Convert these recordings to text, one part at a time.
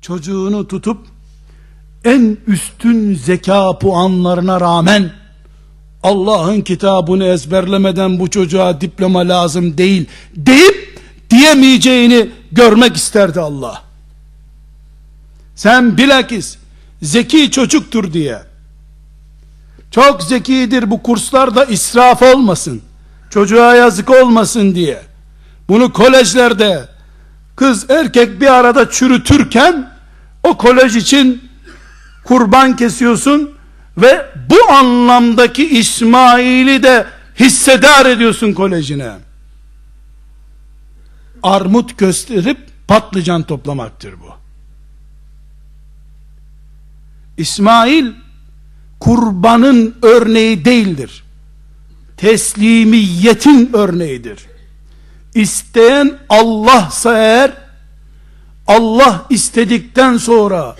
çocuğunu tutup en üstün zeka puanlarına rağmen Allah'ın kitabını ezberlemeden bu çocuğa diploma lazım değil deyip diyemeyeceğini görmek isterdi Allah. Sen bilakis zeki çocuktur diye çok zekidir bu kurslarda israf olmasın çocuğa yazık olmasın diye bunu kolejlerde kız erkek bir arada çürütürken o kolej için kurban kesiyorsun ve bu anlamdaki İsmail'i de hissedar ediyorsun kolejine. Armut gösterip patlıcan toplamaktır bu. İsmail kurbanın örneği değildir. Teslimiyetin örneğidir. İsteyen Allah'sa eğer Allah istedikten sonra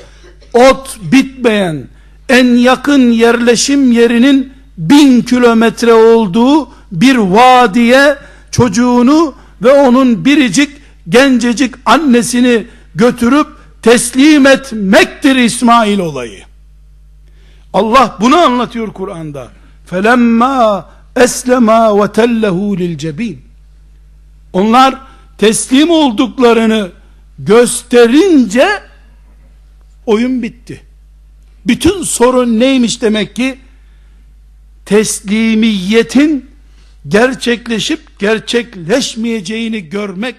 ot bitmeyen en yakın yerleşim yerinin bin kilometre olduğu bir vadiye çocuğunu ve onun biricik gencecik annesini götürüp teslim etmektir İsmail olayı. Allah bunu anlatıyor Kur'an'da. Felemma eslema ve tellehu lil cebin. Onlar teslim olduklarını gösterince oyun bitti. Bütün sorun neymiş demek ki? Teslimiyetin gerçekleşip gerçekleşmeyeceğini görmek